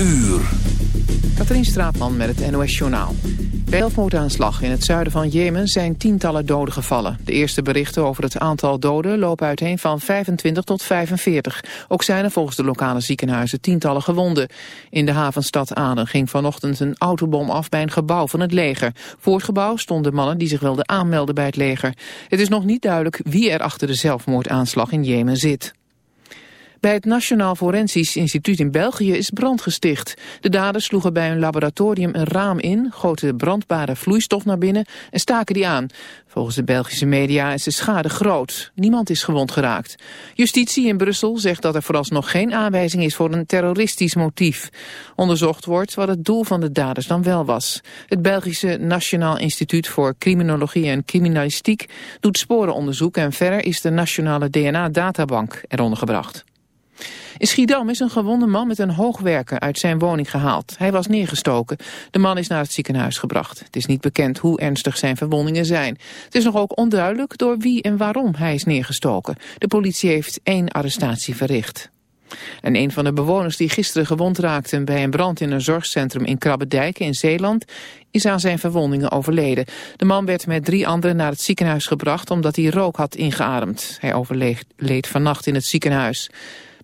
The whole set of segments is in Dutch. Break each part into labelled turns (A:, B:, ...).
A: uur.
B: Katrien Straatman met het NOS Journaal. Bij zelfmoordaanslag in het zuiden van Jemen zijn tientallen doden gevallen. De eerste berichten over het aantal doden lopen uiteen van 25 tot 45. Ook zijn er volgens de lokale ziekenhuizen tientallen gewonden. In de havenstad Aden ging vanochtend een autobom af bij een gebouw van het leger. Voor het gebouw stonden mannen die zich wilden aanmelden bij het leger. Het is nog niet duidelijk wie er achter de zelfmoordaanslag in Jemen zit. Bij het Nationaal Forensisch Instituut in België is brand gesticht. De daders sloegen bij een laboratorium een raam in, goten brandbare vloeistof naar binnen en staken die aan. Volgens de Belgische media is de schade groot. Niemand is gewond geraakt. Justitie in Brussel zegt dat er vooralsnog geen aanwijzing is voor een terroristisch motief. Onderzocht wordt wat het doel van de daders dan wel was. Het Belgische Nationaal Instituut voor Criminologie en Criminalistiek doet sporenonderzoek en verder is de Nationale DNA-databank eronder gebracht. In Schiedam is een gewonde man met een hoogwerker uit zijn woning gehaald. Hij was neergestoken. De man is naar het ziekenhuis gebracht. Het is niet bekend hoe ernstig zijn verwondingen zijn. Het is nog ook onduidelijk door wie en waarom hij is neergestoken. De politie heeft één arrestatie verricht. En een van de bewoners die gisteren gewond raakten bij een brand in een zorgcentrum in Krabbedijk in Zeeland is aan zijn verwondingen overleden. De man werd met drie anderen naar het ziekenhuis gebracht omdat hij rook had ingeademd. Hij overleed vannacht in het ziekenhuis.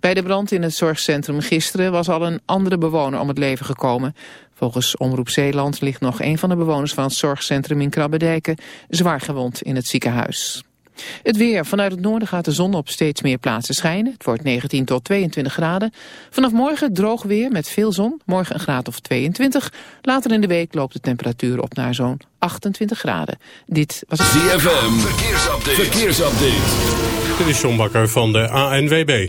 B: Bij de brand in het zorgcentrum gisteren was al een andere bewoner om het leven gekomen. Volgens Omroep Zeeland ligt nog een van de bewoners van het zorgcentrum in Krabbedijken zwaar gewond in het ziekenhuis. Het weer. Vanuit het noorden gaat de zon op steeds meer plaatsen schijnen. Het wordt 19 tot 22 graden. Vanaf morgen droog weer met veel zon. Morgen een graad of 22. Later in de week loopt de temperatuur op naar zo'n 28 graden. Dit was het...
A: ZFM. Verkeersupdate. Verkeersupdate.
C: Dit is John Bakker van de ANWB.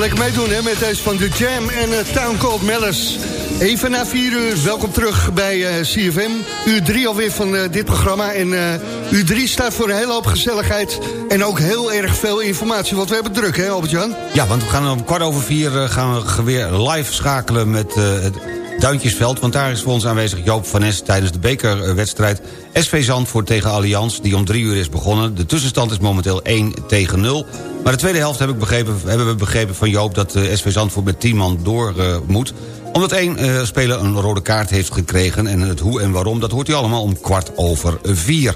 D: Lekker meedoen hè, met deze van The Jam en uh, Town Called Mellis. Even na vier uur, welkom terug bij uh, CFM. Uur drie alweer van uh, dit programma. En uur drie staat voor een hele hoop gezelligheid. En ook heel erg veel informatie, want we hebben druk hè Albert-Jan?
E: Ja, want we gaan om kwart over vier gaan we weer live schakelen met het Duintjesveld. Want daar is voor ons aanwezig Joop van Nes tijdens de bekerwedstrijd... SV Zandvoort tegen Allianz, die om drie uur is begonnen. De tussenstand is momenteel 1 tegen 0. Maar de tweede helft heb ik begrepen, hebben we begrepen van Joop... dat SV Zandvoort met 10 man door moet omdat één uh, speler een rode kaart heeft gekregen... en het hoe en waarom, dat hoort u allemaal om kwart over vier.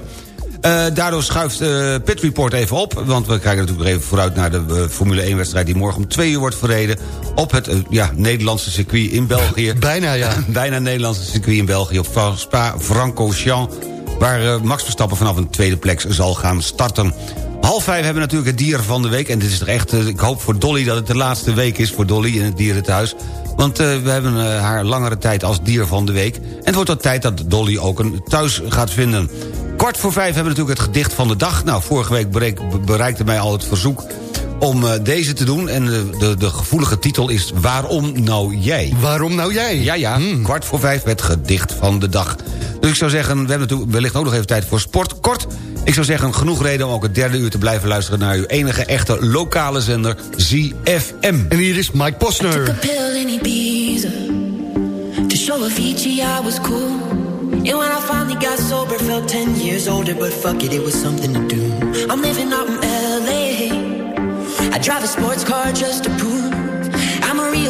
E: Uh, daardoor schuift uh, Pit Report even op... want we kijken natuurlijk even vooruit naar de Formule 1-wedstrijd... die morgen om twee uur wordt verreden... op het ja, Nederlandse circuit in België.
D: Bijna, ja.
E: Bijna Nederlandse circuit in België op Spa-Francorchamps... waar Max Verstappen vanaf een tweede plek zal gaan starten. Half vijf hebben we natuurlijk het dier van de week. En dit is toch echt, ik hoop voor Dolly dat het de laatste week is voor Dolly in het dierenthuis. Want uh, we hebben uh, haar langere tijd als dier van de week. En het wordt al tijd dat Dolly ook een thuis gaat vinden. Kwart voor vijf hebben we natuurlijk het gedicht van de dag. Nou, vorige week bereikte mij al het verzoek om uh, deze te doen. En de, de, de, gevoelige titel is Waarom nou jij?
D: Waarom nou jij?
E: Ja, ja, hmm. kwart voor vijf het gedicht van de dag. Dus ik zou zeggen, we hebben natuurlijk wellicht ook nog even tijd voor sport. Kort, ik zou zeggen, genoeg reden om ook het derde uur te blijven luisteren... naar uw enige echte lokale zender, ZFM.
D: En hier is Mike Posner.
F: I took a pill in Ibiza To show Avicii I was cool And when I finally got sober Felt 10 years older But fuck it, it was something to do I'm living out in L.A. I drive a sports car just to prove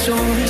F: soon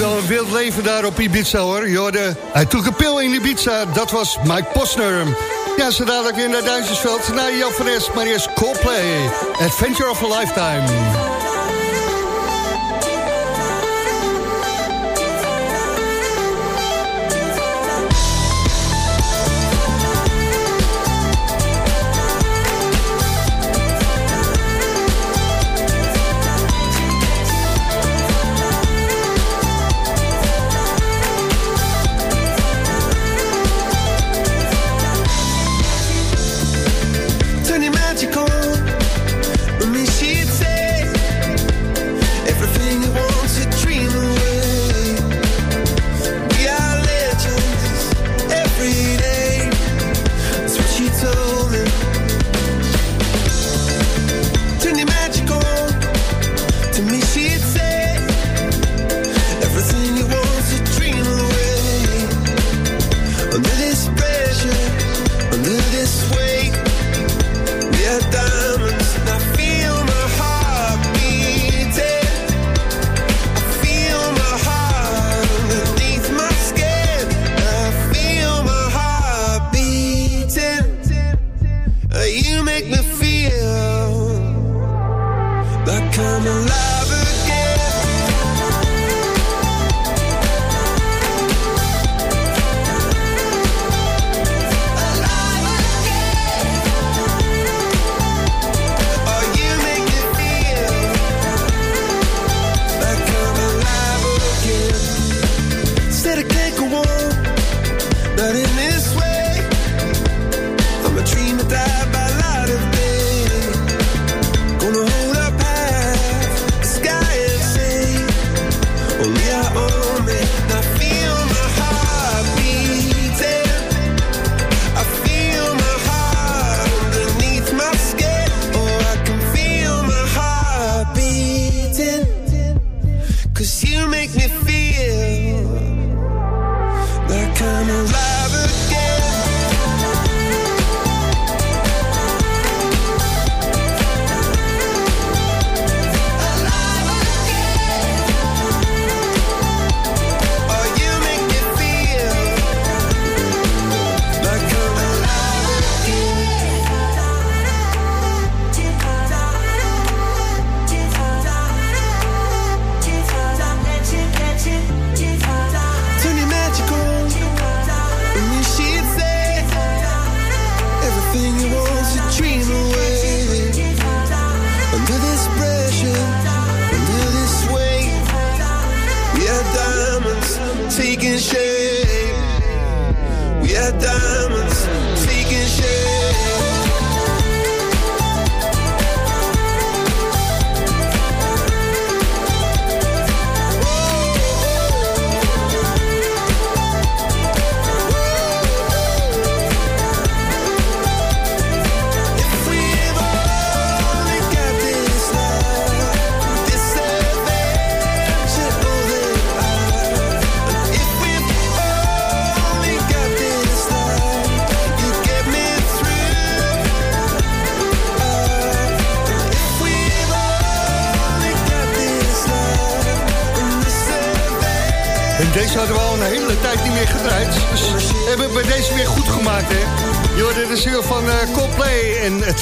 D: Wel een wild leven daar op Ibiza hoor. Jorde, hij took een pil in Ibiza, dat was Mike Posner. Ja, zo dadelijk weer naar Duitsersveld, naar Jan Fres, maar eerst Coldplay. Adventure of a Lifetime.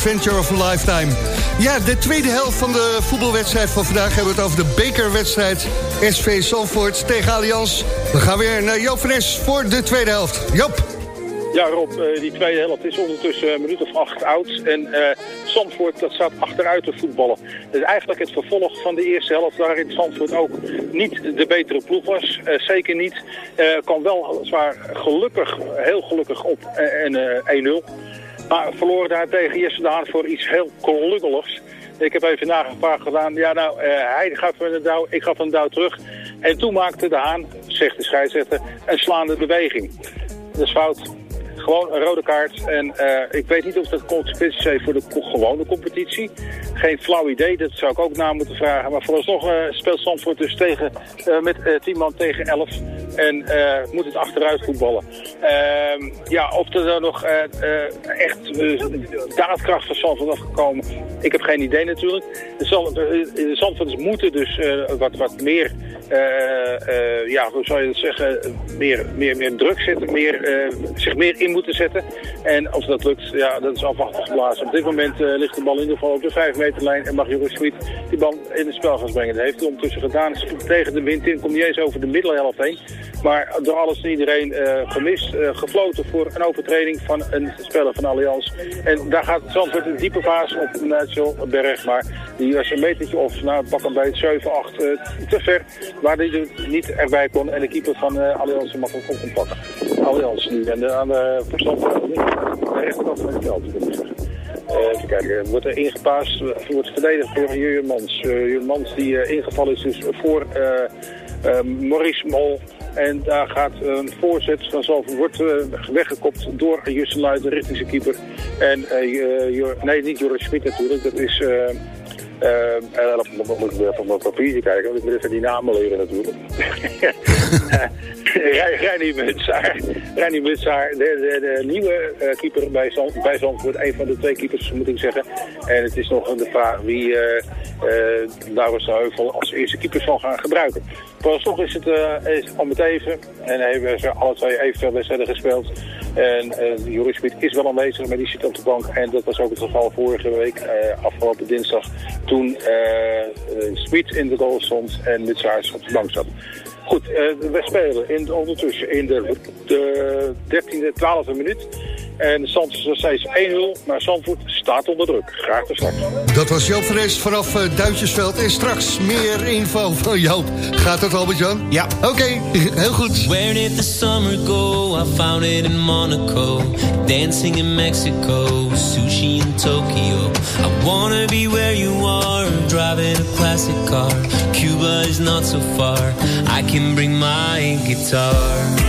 D: Adventure of a Lifetime. Ja, de tweede helft van de voetbalwedstrijd van vandaag... hebben we het over de bekerwedstrijd SV Zandvoort tegen Allianz. We gaan weer naar Joop voor de tweede helft. Joop.
G: Ja Rob, eh, die tweede helft is ondertussen een minuut of acht oud. En uh, Zandvoort dat staat achteruit te voetballen. Dat is eigenlijk het vervolg van de eerste helft waarin Zandvoort ook niet de betere ploeg was. Uh, zeker niet. Uh, wel zwaar gelukkig, heel gelukkig op en 1-0. Maar verloren daar tegen Jesse Daan voor iets heel kolukkeligs. Ik heb even nagevraagd gedaan. Ja, nou, uh, hij gaf een douw, ik gaf een douw terug. En toen maakte de Haan, zegt de scheidsrechter, een slaande beweging. Dat is fout. Gewoon een rode kaart. En uh, ik weet niet of dat consequenties heeft voor de gewone competitie. Geen flauw idee, dat zou ik ook na moeten vragen. Maar vooralsnog uh, speelt Zandvoort dus tegen, uh, met 10 man tegen 11. En moet het achteruit voetballen. Ehm, ja, of er dan nog echt daadkracht van Zandvoort afgekomen. Ik heb geen idee natuurlijk. De Zandvoorters moeten dus wat, wat meer ja, hoe zou je dat zeggen, meer, meer, meer druk zetten, meer, zich meer in moeten zetten. En als dat lukt, ja, dat is afwachten geblazen. Op dit moment ligt de bal in ieder geval op de 5 meterlijn en mag Jeroen Schmid die bal in het spel gaan brengen. Dat heeft hij ondertussen gedaan. Tegen de wind in, komt niet eens over de middelhelft heen. Maar door alles en iedereen gemist, gefloten voor een overtreding van een speler van Allianz. En daar gaat Zandvoort een diepe fase op Nijtselberg, maar die was een metertje of, nou pak een beetje 7, 8 te ver waar hij er niet erbij kon en de keeper van Allianz makkelijk op kon pakken. Allianz nu en aan de van de rechterkant van het veld. Uh, even kijken, wordt er ingepaast, wordt verdedigd door Jurjen Mans. Uh, Jurjen Mans die ingevallen is dus voor Maurice Mol. En daar gaat een voorzet vanzelf wordt weggekopt door Justin Luiten richting zijn keeper. En, nee, niet Joris Schmid natuurlijk, dat is uh, dan moet ik weer op mijn papiertje kijken, want ik moet even die namen leren natuurlijk. Reinier Mutsaar. Reinier Mutsaar, de, de, de, nieuwe uh, keeper bij, Zand, bij Zandvoort. Een van de twee keepers, moet ik zeggen. En het is nog de vraag wie uh, uh, Laurens de Heuvel als eerste keeper zal gaan gebruiken. Vooralsnog is het is al met even. En hebben ze alle twee evenveel wedstrijden gespeeld. En uh, Joris Smit is wel aanwezig, maar die zit op de bank. En dat was ook het geval vorige week, afgelopen dinsdag. Toen Smit in de goal stond en Mutsaars op de bank zat. Goed, uh, we spelen in, ondertussen in de, de 13e, 12e minuut. En Zandvoort is nog steeds 1-0, maar Zandvoort staat onder druk. Graag te straks.
D: Dat was Joop Fres vanaf uh, Duintjesveld. En straks meer info van Joop. Gaat het, Albert-Jan?
E: Ja.
D: Oké, okay, heel goed.
H: Where did the summer go? I found it in Monaco. Dancing in Mexico. Sushi in Tokyo. I wanna be where you are. Driving a classic car. Cuba is not so far. I can bring my guitar.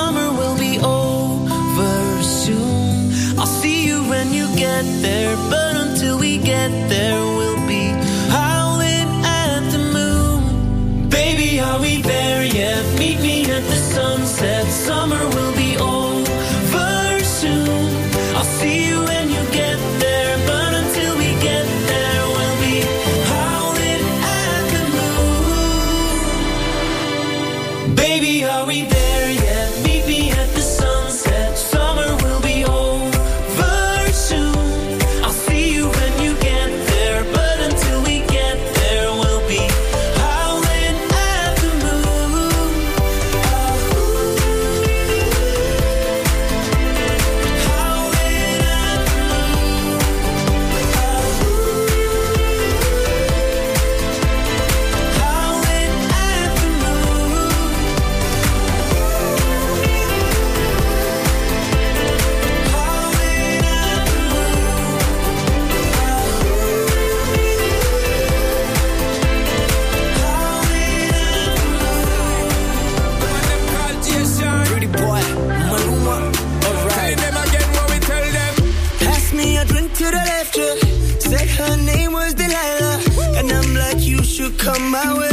I: come my way.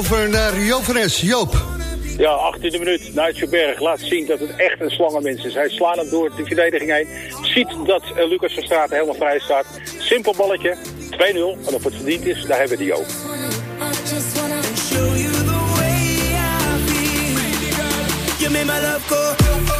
D: over naar Joop. Joop.
G: Ja, 18e minuut. Nigel Berg laat zien dat het echt een slangenmens is. Hij slaat hem door de verdediging heen. Ziet dat eh, Lucas van Straat helemaal vrij staat. Simpel balletje. 2-0. En of het verdiend is, daar hebben we die ook.
I: You made my love go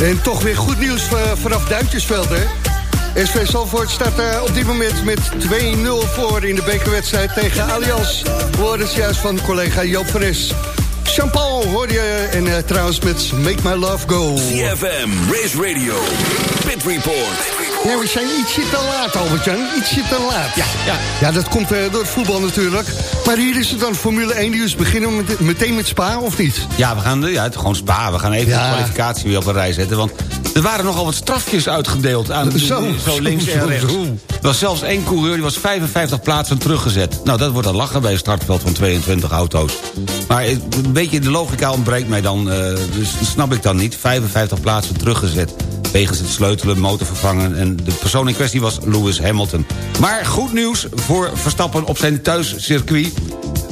D: En toch weer goed nieuws eh, vanaf Duintjesveld, hè? SV Salvoort staat uh, op dit moment met 2-0 voor in de bekerwedstrijd tegen Allianz. Het juist van collega Joop Fres. Jean-Paul hoorde je en uh, trouwens met Make My Love Go.
A: CFM, Race Radio, Pit Report.
D: Ja, we zijn ietsje te laat, Albert-Jan. Ietsje te laat. Ja, ja. ja dat komt uh, door het voetbal natuurlijk. Maar hier is het dan Formule 1 nieuws. Beginnen we met, meteen met Spa, of niet?
E: Ja, we gaan ja, het, gewoon Spa. We gaan even
D: Ja.
E: de kwalificatie weer op een rij zetten. Want er waren nogal wat strafjes uitgedeeld. Aan,
D: Zo,
E: zo links en rechts.
D: zo.
E: Er was zelfs één coureur, die was 55 plaatsen teruggezet. Nou, dat wordt een lachen bij een startveld van 22 auto's. Maar een beetje de logica ontbreekt mij dan. eh, dus dat snap ik dan niet. 55 plaatsen teruggezet. Wegens het sleutelen, motor vervangen. En de persoon in kwestie was Lewis Hamilton. Maar goed nieuws voor Verstappen op zijn thuiscircuit.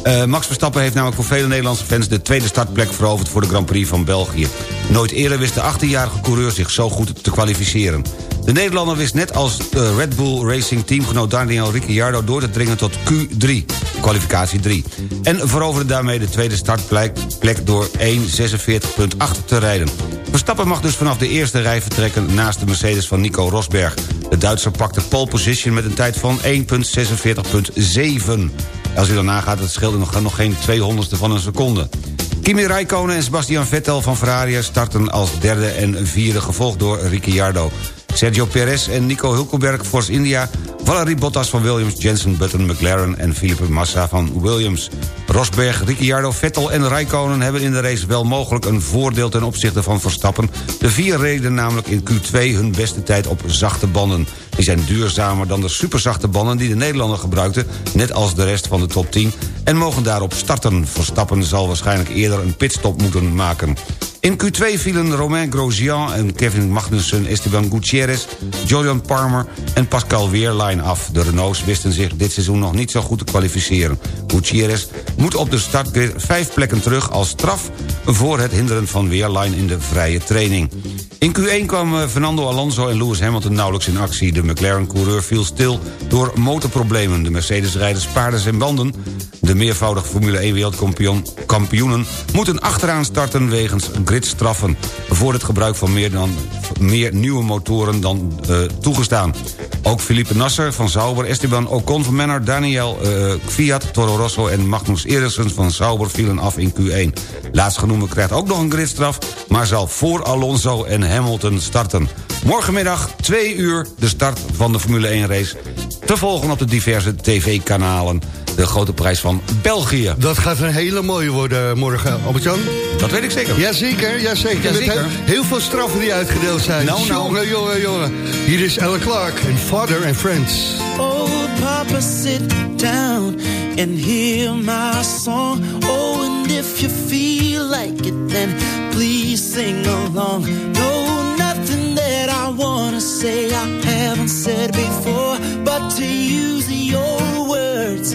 E: Eh, Max Verstappen heeft namelijk voor vele Nederlandse fans... de tweede startplek veroverd voor de Grand Prix van België. Nooit eerder wist de 18-jarige coureur zich zo goed te kwalificeren. De Nederlander wist net als de Red Bull Racing teamgenoot Daniel Ricciardo... door te dringen tot Q3, kwalificatie 3. En veroverde daarmee de tweede startplek plek door 1.46.8 te rijden. Verstappen mag dus vanaf de eerste rij vertrekken naast de Mercedes van Nico Rosberg. De Duitser pakte pole position met een tijd van 1.46.7. Als u dan nagaat, het scheelde nog, nog geen 200ste van een seconde. Kimi Räikkönen en Sebastian Vettel van Ferrari starten als derde en vierde... gevolgd door Ricciardo. Sergio Perez en Nico Hulkenberg Force India... Valerie Bottas van Williams, Jensen Button, McLaren... en Felipe Massa van Williams. Rosberg, Ricciardo, Vettel en Räikkönen hebben in de race wel mogelijk een voordeel ten opzichte van Verstappen. De vier reden namelijk in Q2 hun beste tijd op zachte banden. Die zijn duurzamer dan de superzachte banden die de Nederlander gebruikte... net als de rest van de top 10, en mogen daarop starten. Verstappen zal waarschijnlijk eerder een pitstop moeten maken. In Q2 vielen Romain Grosjean en Kevin Magnussen, Esteban Gutierrez... Julian Palmer en Pascal Wehrlein af. De Renaults wisten zich dit seizoen nog niet zo goed te kwalificeren. Gutierrez moet op de startgrid vijf plekken terug als straf... voor het hinderen van Wehrlein in de vrije training. In Q1 kwamen Fernando Alonso en Lewis Hamilton nauwelijks in actie. De McLaren-coureur viel stil door motorproblemen. De Mercedes-rijders spaarden zijn banden. De meervoudig Formule 1-wereldkampioenen moeten achteraan starten wegens gridstraffen... voor het gebruik van meer, dan, meer nieuwe motoren dan eh, toegestaan. Ook Felipe Nasser van Sauber, Esteban Ocon van Menard... Daniel eh, Fiat, Toro Rosso en Magnus Eriksson van Sauber vielen af in Q1. Laatstgenoemde krijgt ook nog een gridstraf... maar zal voor Alonso en Hamilton starten. Morgenmiddag 2 uur de start van de Formule 1-race... te volgen op de diverse tv-kanalen. De grote prijs van België.
D: Dat gaat een hele mooie worden morgen, Albert-Jan.
E: Dat weet ik zeker.
D: Jazeker, jazeker.
E: Jazeker.
D: Met heel, heel veel straffen die uitgedeeld zijn.
E: Nou, nou.
D: Jongen, jongen, jongen. Hier is Ella Clark en Father and Friends.
I: Oh, Papa, sit down and hear my song. Oh, and if you feel like it, then please sing along. No, nothing that I wanna say I haven't said before, but to use your words,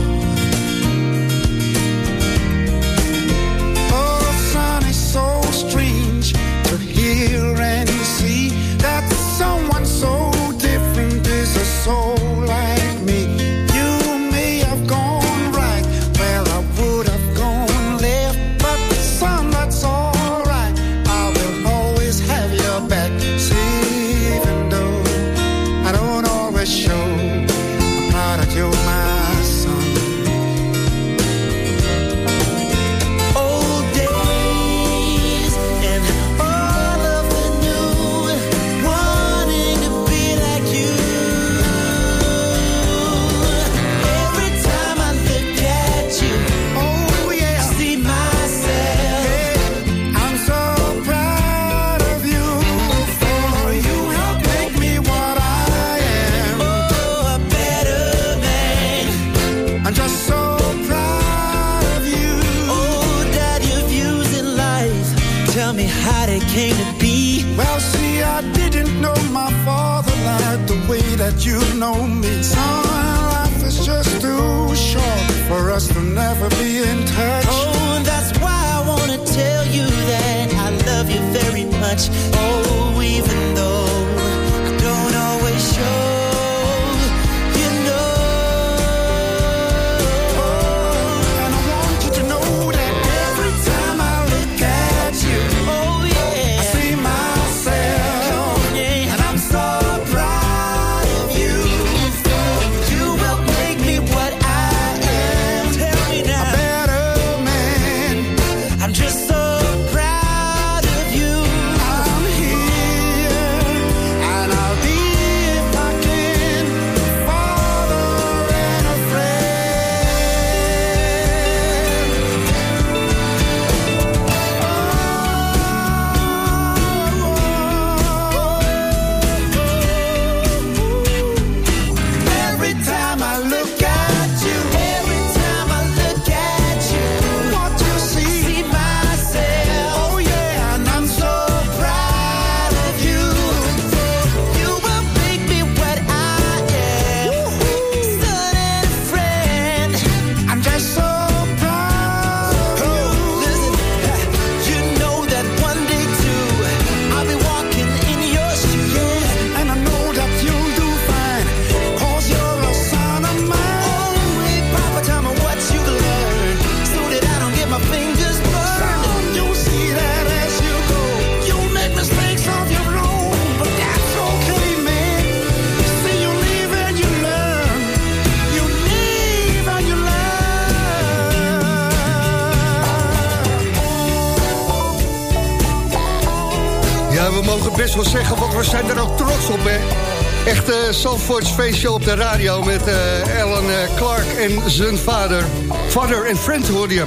J: Zandvoorts feestje op de radio met eh Alan eh, Clark en zijn vader. Father and friend hoorde.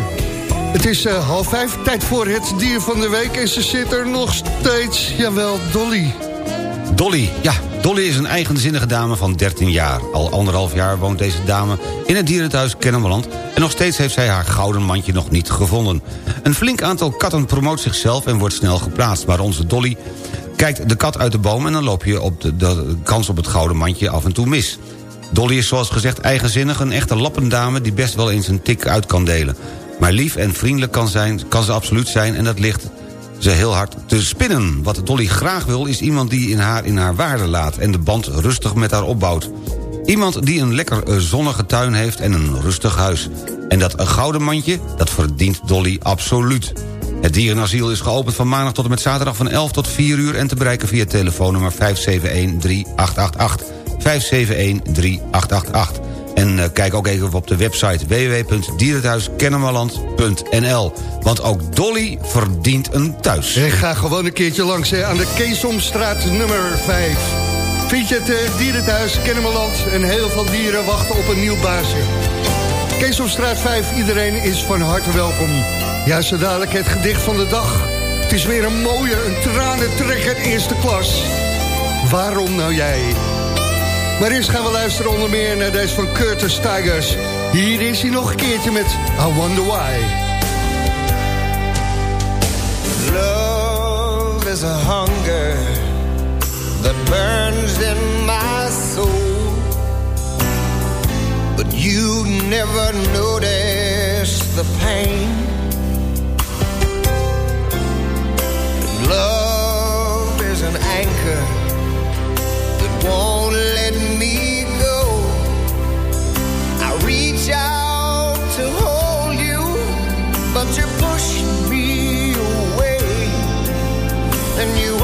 J: Het is eh, half vijf, tijd voor het dier van de week. En ze zit er nog steeds, jawel, Dolly.
E: Dolly, ja, Dolly is een eigenzinnige dame van 13 jaar. Al anderhalf jaar woont deze dame in het dierenthuis Kennemerland... en nog steeds heeft zij haar gouden mandje nog niet gevonden. Een flink aantal katten promoot zichzelf en wordt snel geplaatst... maar onze Dolly kijkt de kat uit de boom... en dan loop je op de, kans op het gouden mandje af en toe mis. Dolly is zoals gezegd eigenzinnig, een echte lappendame... die best wel eens een tik uit kan delen. Maar lief en vriendelijk kan, zijn, kan ze absoluut zijn en dat ligt ze heel hard te spinnen. Wat Dolly graag wil is iemand die in haar in haar waarde laat... en de band rustig met haar opbouwt. Iemand die een lekker eh, zonnige tuin heeft en een rustig huis. En dat een gouden mandje, dat verdient Dolly absoluut. Het dierenasiel is geopend van maandag tot en met zaterdag van 11 tot 4 uur... en te bereiken via telefoonnummer 571-3888. 571-3888. En uh, kijk ook even op de website www.dierenthuiskennemerland.nl. Want ook Dolly verdient een thuis.
D: En ga gewoon een keertje langs hè, aan de Keesomstraat nummer 5. Vind je het uh, dierenthuis Kennemerland en heel veel dieren wachten op een nieuw baasje. Keesomstraat 5, iedereen is van harte welkom. Ja, zo dadelijk het gedicht van de dag. Het is weer een mooie, een tranentrekker eerste klas. Waarom nou jij? Maar eerst gaan we luisteren onder meer naar deze van Curtis Tigers. Hier is hij nog een keertje met I Wonder Why.
K: Love is a hunger that burns in my you never notice the pain. Love is an anchor that won't let me go. I reach out to hold you But you push me away. And you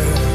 K: there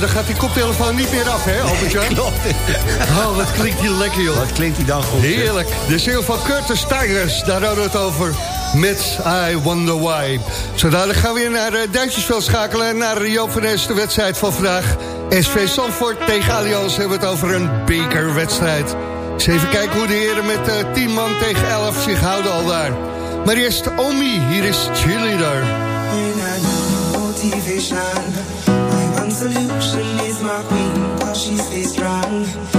D: dan gaat die koptelefoon niet meer af, hè, Albertje?
E: Klopt.
D: Oh, wat klinkt die lekker, joh.
E: Wat klinkt die dan goed.
D: Heerlijk. De ziel van Curtis Tigers, daar hadden we het over. Met I Wonder Why. Zo dadelijk gaan we weer naar uh, Duitsersveld schakelen... naar Joop van de wedstrijd van vandaag. SV Zandvoort tegen Allianz hebben we het over een bekerwedstrijd. Eens even kijken hoe de heren met uh, eh, 10 man tegen 11 zich houden al daar. Maar eerst Omi, hier is Cheerleader. Motivation is my She stay strong.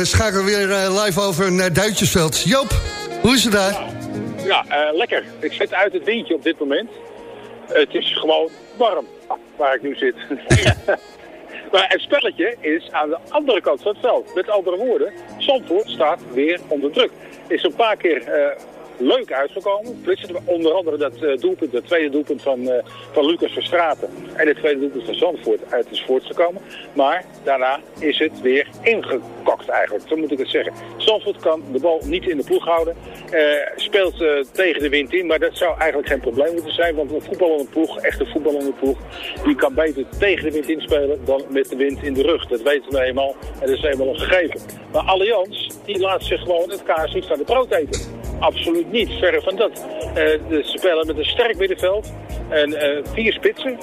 D: We schakelen weer uh, live over naar Duitsersveld. Joop, hoe is het daar?
G: Ja, uh, lekker. Ik zit uit het windje op dit moment. het is gewoon warm waar ik nu zit. maar het spelletje is aan de andere kant van het veld. Met andere woorden, Zandvoort staat weer onder druk. Is een paar keer leuk uitgekomen. Onder andere dat uh, doelpunt, het tweede doelpunt van, uh, van Lucas Verstraten en het tweede doelpunt van Zandvoort uit is voortgekomen. Maar daarna is het weer ingekokt eigenlijk, zo moet ik het zeggen. Zandvoort kan de bal niet in de ploeg houden. Uh, speelt tegen de wind in, maar dat zou eigenlijk geen probleem moeten zijn. Want een voetballende ploeg, echt een voetballende ploeg, die kan beter tegen de wind inspelen dan met de wind in de rug. Dat weten we eenmaal en dat is eenmaal een gegeven. Maar Allianz, die laat zich gewoon het kaas niet van de brood eten. Absoluut niet, verre van dat. Uh, de spelen met een sterk middenveld en uh, vier spitsen.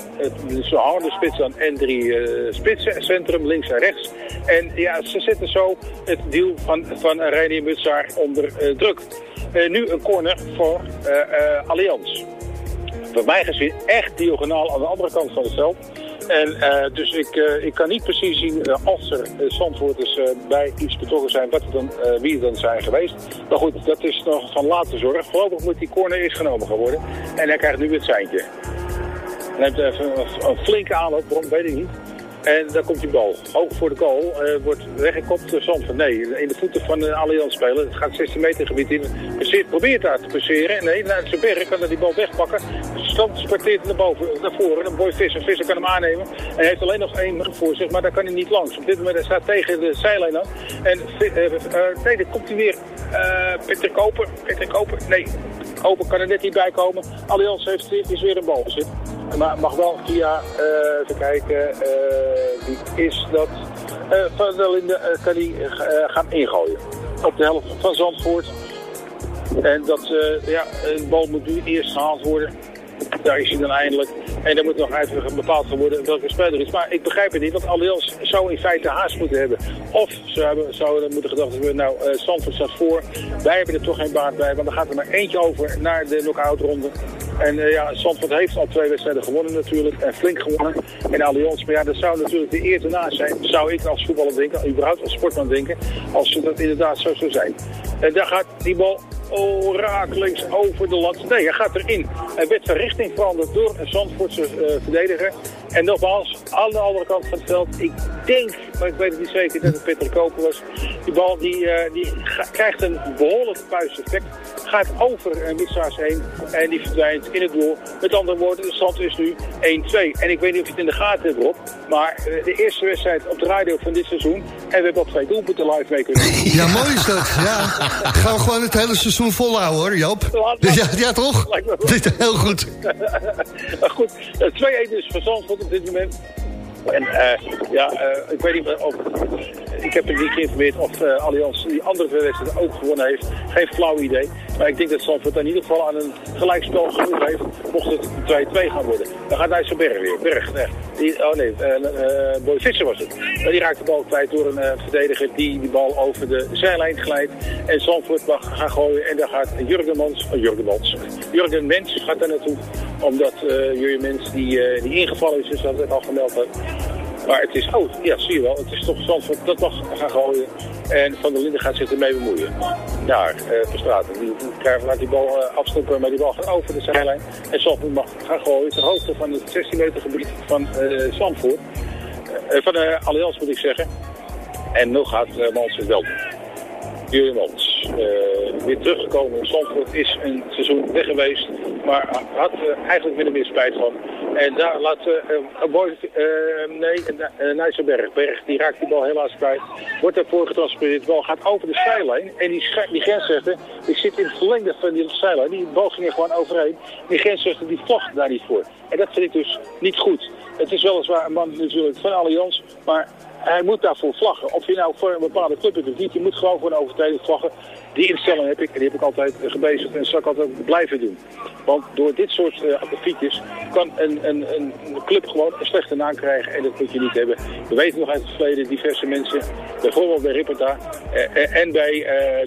G: dus een harde spits dan en drie uh, spitsen. Centrum links en rechts. En ja, ze zetten zo het deal van, van Reinier Mutsaar onder druk. nu een corner voor Allianz. Voor mij gezien echt diagonaal aan de andere kant van het veld. En uh, dus ik, uh, ik kan niet precies zien uh, als er Zandvoorters bij iets betrokken zijn, wat dan, wie het dan zijn geweest. Maar goed, dat is nog van later zorg. Voorlopig moet die corner eerst genomen worden. En hij krijgt nu het seintje. Hij neemt even een, een flinke aanloop, waarom weet ik niet. En daar komt die bal. Hoog voor de goal. Uh, wordt weggekopt door Zandvoort. Nee, in de voeten van de Allianz spelen. Het gaat 16 meter gebied in. Probeert daar te passeren. En nee, naar zijn berg kan die bal wegpakken. Stand sporteert naar, boven, naar voren. Een boy Visser. Visser kan hem aannemen. En hij heeft alleen nog één voor zich, maar daar kan hij niet langs. Op dit moment hij staat tegen de zijlijn aan. En uh, nee, dan komt hij weer. Peter Koper. Peter Koper. Nee, Koper kan er net niet bij komen. Allianz heeft, is weer een bal zit. Maar mag wel via, even kijken, is dat? Uh, van der Linde kan hij gaan ingooien. Op de helft van Zandvoort. En dat, ja, de bal moet nu eerst gehaald worden. Daar is hij dan eindelijk. En dan moet nog even bepaald worden welke speler is. Maar ik begrijp het niet, want Allianz zou in feite haast moeten hebben. Of ze hebben, zouden moeten gedacht hebben, nou, Zandvoort staat voor. Wij hebben er toch geen baat bij, want dan gaat er maar eentje over naar de knock-out ronde. En uh, ja, Zandvoort heeft al twee wedstrijden gewonnen natuurlijk. En flink gewonnen. En Allianz, maar ja, dat zou natuurlijk de eer ernaast zijn. Zou ik als voetballer denken, überhaupt als sportman denken. Als dat inderdaad zo zou zijn. En daar gaat die bal Oh, over de lat. Nee, hij gaat erin. Hij werd van richting veranderd door een Zandvoortse uh, verdediger. En nogmaals, aan de andere kant van het veld. Ik denk, maar ik weet het niet zeker, dat het Peter Koper was. Die bal die, uh, die krijgt een behoorlijk puisteffect. Gaat over uh, Mitsaars heen en die verdwijnt in het doel. Met andere woorden, de stand is nu 1-2. En ik weet niet of je het in de gaten hebt, Rob. Maar uh, de eerste wedstrijd op de radio van dit seizoen. En we hebben al twee doelpunten live mee kunnen doen.
D: Ja, mooi is dat. Ja. Gaan we gewoon het hele seizoen volhouden hoor, Joop. Ja, ja, toch? Dit heel goed.
G: goed, 2-1 is voor Zandvoort op dit moment. En uh, ja, uh, ik weet niet of... Ik heb het niet geïnformeerd of uh, Allianz die andere wedstrijd ook gewonnen heeft. Geen flauw idee. Maar ik denk dat Zandvoort in ieder geval aan een gelijkspel genoeg heeft. Mocht het 2-2 gaan worden. Dan gaat Nijsselberg weer. Berg, nee. Die, oh nee, uh, Boy Visser was het. Die raakt de bal kwijt door een verdediger die die bal over de zijlijn glijdt. En Zandvoort mag gaan gooien. En daar gaat Jurgen Mans, Jurgen Mans, Jurgen Mens gaat daar naartoe. Omdat Jurgen Mens die, die ingevallen is, dus dat al gemeld heeft. Maar het is, oh ja, zie je wel, het is toch Zandvoort dat mag gaan gooien. En Van der Linden gaat zich ermee bemoeien. Daar, uh. Die, die laat die bal uh, afstoppen, maar die bal gaat over de zijlijn. En Zandvoort mag gaan gooien ter hoogte van het 16 meter gebied van uh, Zandvoort. van de Allianz moet ik zeggen. En nog gaat uh, Mans het wel Jurjen Mans. weer teruggekomen. Zandvoort is een seizoen weg geweest. Maar had uh, eigenlijk minder meer spijt van. En daar laat uh, boy, uh, nee, uh, Nijsselberg, Berg, die raakt die bal helaas kwijt. Wordt ervoor getransporteerd. De bal gaat over de zijlijn. En die, die grensrechter, die zit in het verlengde van die zijlijn. Die bal ging er gewoon overheen. Die grensrechter die vocht daar niet voor. En dat vind ik dus niet goed. Het is weliswaar een man natuurlijk van Allianz, maar hij moet daarvoor vlaggen. Of je nou voor een bepaalde club bent of niet, je moet gewoon voor een overtreding vlaggen. Die instelling heb ik en die heb ik altijd gebezigd en zal ik altijd blijven doen. Want door dit soort uh, kan een, een, een, club gewoon een slechte naam krijgen en dat moet je niet hebben. We weten nog uit het verleden diverse mensen, bijvoorbeeld bij Ripperta uh, uh, en bij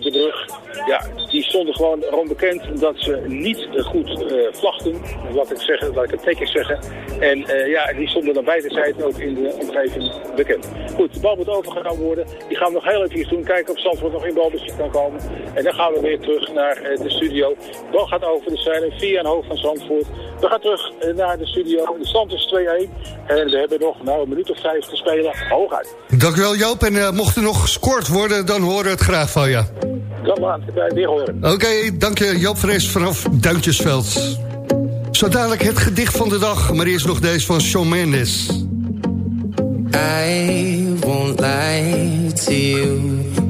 G: De Brug, ja, die stonden gewoon erom bekend dat ze niet goed vlachten. Laat ik, zeggen, laat ik het tekens zeggen. En ja, die stonden dan beide zijden ook in de omgeving bekend. Goed, de bal moet overgenomen worden. Die gaan we nog heel even doen. Kijken of Zandvoort nog in balbezit kan komen. En dan gaan we weer terug naar de studio. De bal gaat over de zijde via een hoofd van Zandvoort. We gaan terug naar de studio. De stand is 2-1. En we hebben nog nou, een minuut of vijf te spelen. Hooguit.
D: Dankjewel Joop. En mocht er nog gescoord worden, dan horen we het graag van je.
G: Dan laten we weer horen.
D: Oké, okay, dank je Joop Fres vanaf Duintjesveld. Zo dadelijk het gedicht van de dag, maar eerst nog deze van Shawn Mendes.
L: I won't lie to you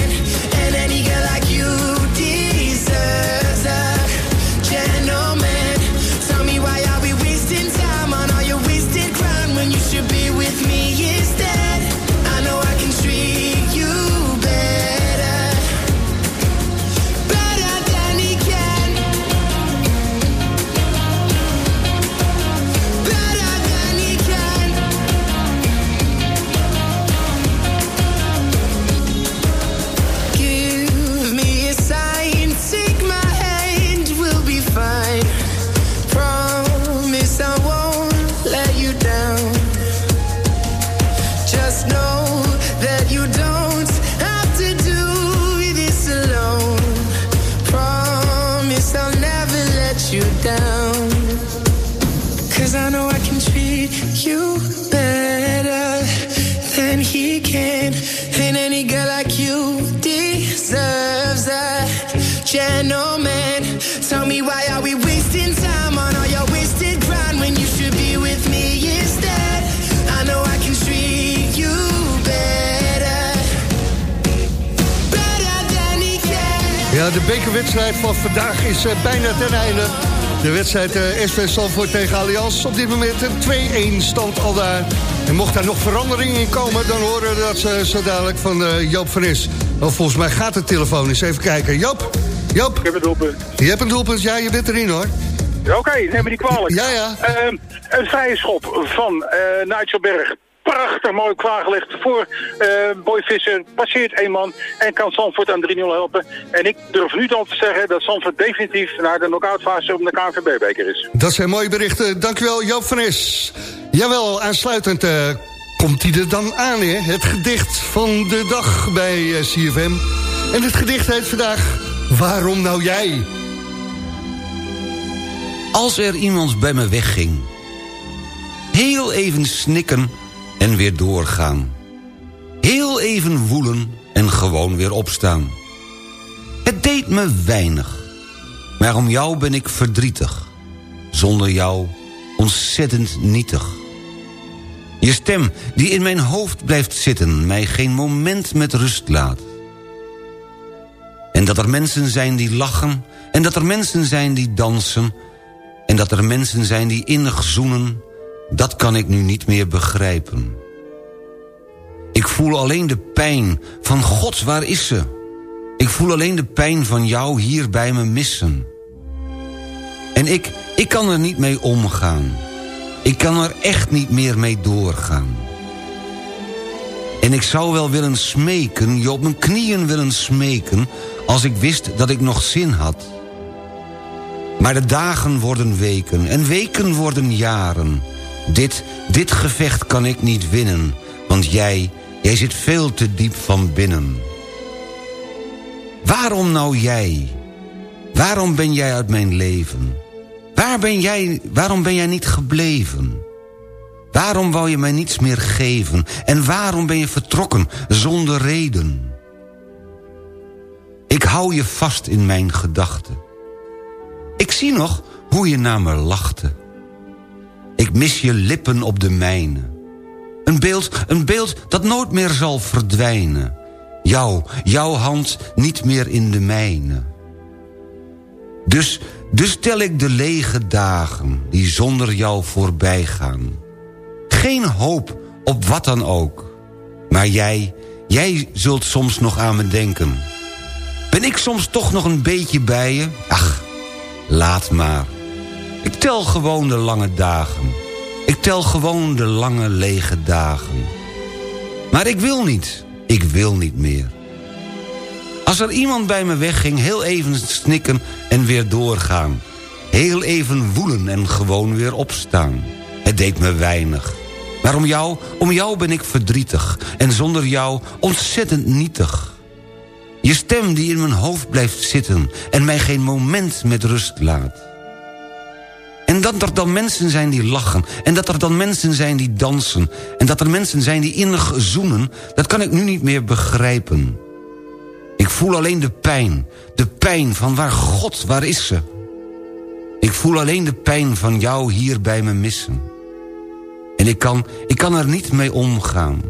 D: de bekerwedstrijd van vandaag is uh, bijna ten einde. De wedstrijd uh, SV Salvoort tegen Allianz. Op dit moment een 2-1 stand al daar. En mocht daar nog verandering in komen... dan horen we dat ze zo dadelijk van Joop van Is. Volgens mij gaat de telefoon eens even kijken. Joop? Joop?
G: Ik heb een doelpunt.
D: Je hebt een doelpunt, ja, je bent erin hoor.
G: Oké, okay, neem me niet kwalijk.
D: Ja, ja.
G: Uh, een vrije schop van uh, Nigel Berg. Prachtig mooi klaargelegd voor uh, Boy Visser. Passeert één man en kan Zandvoort aan 3-0 helpen. En ik durf nu dan te zeggen dat Zandvoort definitief naar de knock-outfase om de KNVB-beker is.
D: Dat zijn mooie berichten. Dankjewel Joop van Es. Jawel, aansluitend uh, komt hij er dan aan, hè? Het gedicht van de dag bij uh, CFM. En het gedicht heet vandaag... Waarom nou jij?
E: Als er iemand bij me wegging... heel even snikken en weer doorgaan. Heel even woelen en gewoon weer opstaan. Het deed me weinig. Maar om jou ben ik verdrietig. Zonder jou ontzettend nietig. Je stem die in mijn hoofd blijft zitten... mij geen moment met rust laat. En dat er mensen zijn die lachen... en dat er mensen zijn die dansen... en dat er mensen zijn die innig zoenen... dat kan ik nu niet meer begrijpen. Ik voel alleen de pijn van God, waar is ze? Ik voel alleen de pijn van jou hier bij me missen. En ik, ik kan er niet mee omgaan. Ik kan er echt niet meer mee doorgaan. En ik zou wel willen smeken, je op mijn knieën willen smeken... als ik wist dat ik nog zin had. Maar de dagen worden weken en weken worden jaren. Dit, dit gevecht kan ik niet winnen, want jij, jij zit veel te diep van binnen. Waarom nou jij? Waarom ben jij uit mijn leven? Waar ben jij, waarom ben jij niet gebleven? Waarom wou je mij niets meer geven? En waarom ben je vertrokken zonder reden? Ik hou je vast in mijn gedachten. Ik zie nog hoe je naar me lachte. Ik mis je lippen op de mijne. Een beeld, een beeld dat nooit meer zal verdwijnen. Jou, jouw hand niet meer in de mijne. Dus, dus tel ik de lege dagen die zonder jou voorbij gaan. Geen hoop op wat dan ook. Maar jij, jij zult soms nog aan me denken. Ben ik soms toch nog een beetje bij je? Ach, laat maar. Ik tel gewoon de lange dagen. Ik tel gewoon de lange lege dagen. Maar ik wil niet. Ik wil niet meer. Als er iemand bij me wegging, heel even snikken en weer doorgaan. Heel even woelen en gewoon weer opstaan. Het deed me weinig. Maar om jou, om jou ben ik verdrietig. En zonder jou ontzettend nietig. Je stem die in mijn hoofd blijft zitten... en mij geen moment met rust laat. En dat er dan mensen zijn die lachen. En dat er dan mensen zijn die dansen. En dat er mensen zijn die innig zoenen. Dat kan ik nu niet meer begrijpen. Ik voel alleen de pijn. De pijn van waar God, waar is ze? Ik voel alleen de pijn van jou hier bij me missen. En ik kan, ik kan er niet mee omgaan.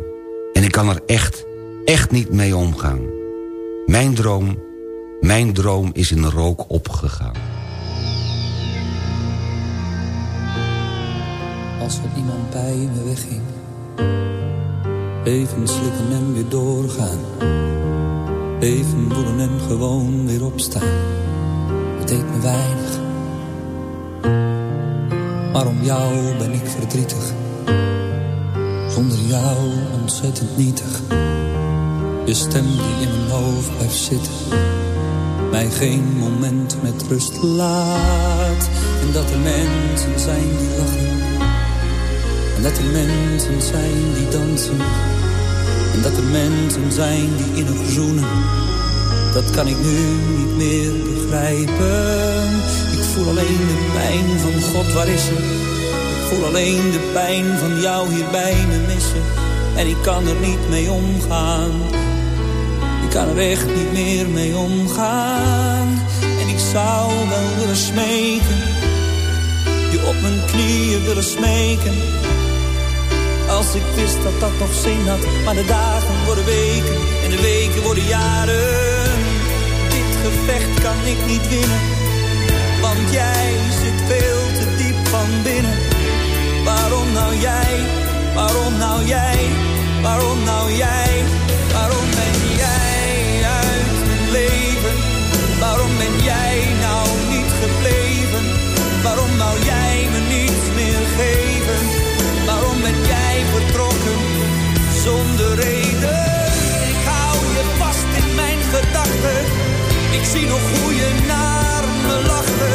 E: En ik kan er echt, echt niet mee omgaan. Mijn droom, mijn droom is in rook opgegaan.
M: Als er iemand bij me wegging. Even slikken en weer doorgaan. Even voelen en gewoon weer opstaan. Het deed me weinig. Maar om jou ben ik verdrietig. Zonder jou ontzettend nietig. Je stem die in mijn hoofd blijft zitten. Mij geen moment met rust laat. En dat er mensen zijn die lachen. En dat er mensen zijn die dansen. En dat er mensen zijn die innig zoenen. Dat kan ik nu niet meer begrijpen. Ik voel alleen de pijn van God, waar is ze? voel alleen de pijn van jou hier bij me missen. En ik kan er niet mee omgaan. Ik kan er echt niet meer mee omgaan. En ik zou wel willen smeken. Je op mijn knieën willen smeken. Als ik wist dat dat nog zin had. Maar de dagen worden weken. En de weken worden jaren. Dit gevecht kan ik niet winnen. Want jij zit veel te diep van binnen Waarom nou jij? Waarom nou jij? Waarom nou jij? Waarom ben zonder reden? Ik hou je vast in mijn gedachten. Ik zie nog hoe je naar me lachte.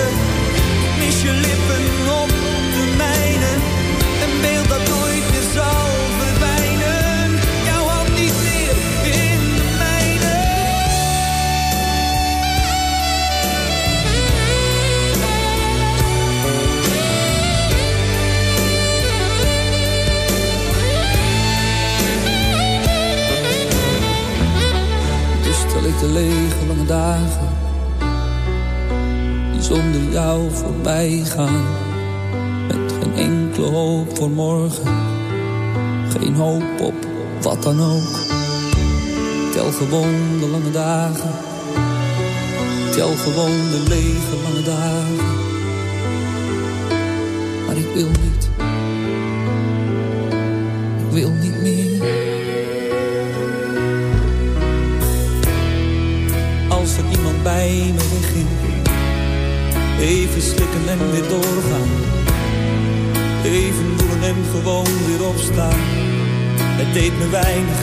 M: mis je lippen op dagen die zonder jou voorbij gaan enkele hoop voor morgen. Geen hoop op wat dan ook. Tel gewoon de lange dagen. Tel gewoon de lege lange dagen. Maar ik wil niet. Ik wil niet meer. Even slikken en weer doorgaan Even voelen en gewoon weer opstaan. Het deed me weinig.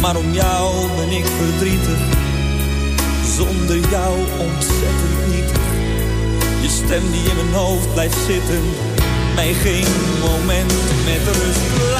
M: Maar om jou ben ik verdrietig. zonder jou ontzettend nietig. Je stem die in mijn hoofd blijft zitten, mij geen moment met rust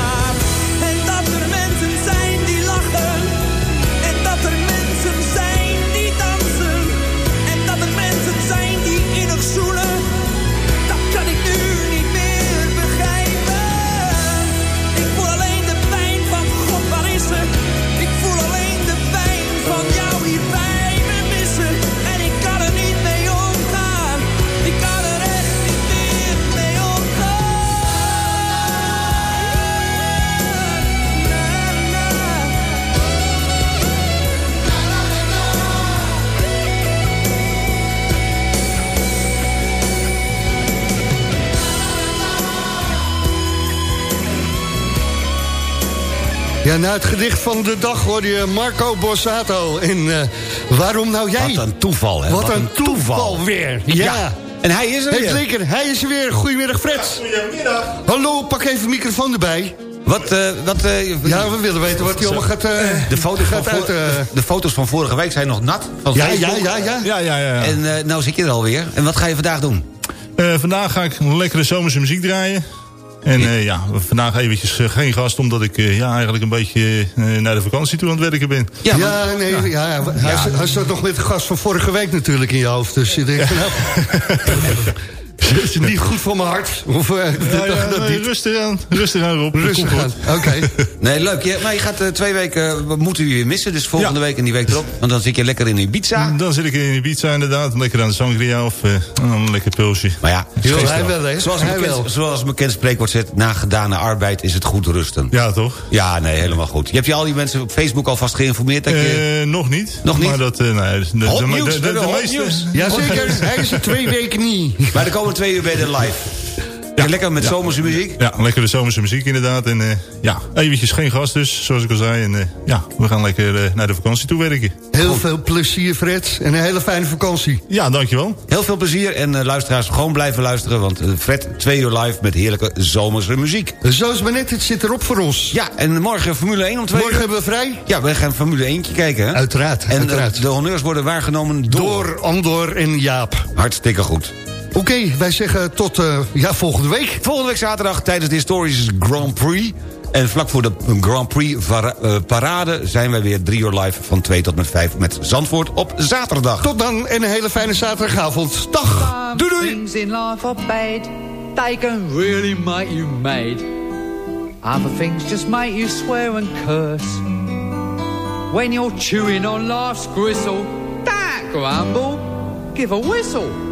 D: Ja, na het gedicht van de dag hoorde je Marco Borsato. En eh, waarom nou jij?
E: Wat een toeval, hè?
D: Wat, een toeval, weer. Ja.
E: En hij is er
D: Hey,
E: weer.
D: Zeker, hij is er weer. Goedemiddag, Fred.
N: Goedemiddag.
D: Hallo, pak even de microfoon erbij.
E: Wat, eh, wat, eh,
D: Ja, we willen weten wat hij allemaal gaat... eh,
E: de, foto's van
D: uit,
E: de, foto's van vorige week zijn nog nat. Van
D: Ja, ja, ja, ja.
N: Ja, ja, ja.
E: En eh, nou zit je er alweer. En wat ga je vandaag doen?
N: Eh, vandaag ga ik een lekkere zomerse muziek draaien. En eh, ja, vandaag eventjes eh, geen gast, omdat ik eh, ja, eigenlijk een beetje eh, naar de vakantie toe aan het werken ben.
D: Ja, nee, ja. hij,
N: Ja.
D: hij zat nog met de gast van vorige week natuurlijk in je hoofd. Dus je denkt, van, nou, is niet goed voor mijn hart. Of, eh,
N: Ja, ja,
D: dat
N: nee,
D: niet.
N: rustig aan, rustig aan Rob.
D: Rustig aan, oké.
E: Nee, leuk. Ja, maar je gaat eh, twee weken, we moeten je weer missen. Dus volgende week en die week erop. Want dan zit je lekker in Ibiza.
N: Dan zit ik in Ibiza inderdaad, lekker aan de sangria of eh, een lekker pilsje.
E: Maar ja, geen
D: hij wel, hè?
E: Zoals
D: Hij
E: bekend,
D: wel.
E: zoals bekend spreekwoord zegt, na gedane arbeid is het goed rusten.
N: Ja, toch?
E: Ja, nee, helemaal goed. Je hebt je al die mensen op Facebook alvast geïnformeerd dat je...
N: Eh, nog niet.
E: Nog niet?
N: Maar dat, eh, nee, de, de,
E: Hot
N: de- de- de
E: hot
N: meeste-.
D: Jazeker, hij is er twee weken niet.
E: Maar de twee uur ben je er live. Ja. Lekker met zomerse muziek.
N: Ja, lekkere zomerse muziek inderdaad. En eh, ja, eventjes geen gast dus, zoals ik al zei. En eh, ja, we gaan lekker eh, naar de vakantie toe werken.
D: Heel veel plezier, Fred. En een hele fijne vakantie.
N: Ja, dankjewel.
E: Heel veel plezier en luisteraars gewoon blijven luisteren... want Fred, twee uur live met heerlijke zomerse muziek.
D: Zo is maar net, het zit erop voor ons.
E: Ja, en morgen Formule 1 om twee
D: Morgen
E: uur.
D: hebben we vrij.
E: Ja, we gaan Formule 1 kijken. Hè?
D: Uiteraard,
E: En
D: uiteraard.
E: de honneurs worden waargenomen door...
D: Door Andor en Jaap.
E: Hartstikke goed.
D: Oké, wij zeggen tot eh, ja, volgende week.
E: Volgende week zaterdag tijdens de historische Grand Prix... en vlak voor de Grand Prix eh, parade... zijn wij weer drie uur live van 2 tot met 5 met Zandvoort op zaterdag.
D: Tot dan en een hele fijne zaterdagavond. Dag.
E: Doei doei.
O: Things in life are bad. They can really make you mad. Other things just make you swear and curse. When you're chewing on life's gristle, don't grumble, give a whistle.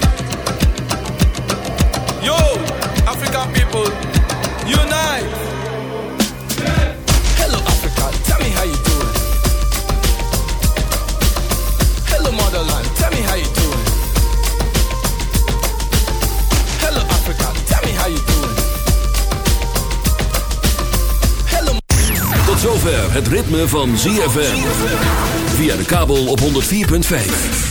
P: Yo, African people, unite. Hello, Africa, tell me how you doing. Hello, motherland, tell me how you doing. Hello, Africa, tell me how you doing. Hello.
A: Tot zover het ritme van ZFM. Via de kabel op 104.5.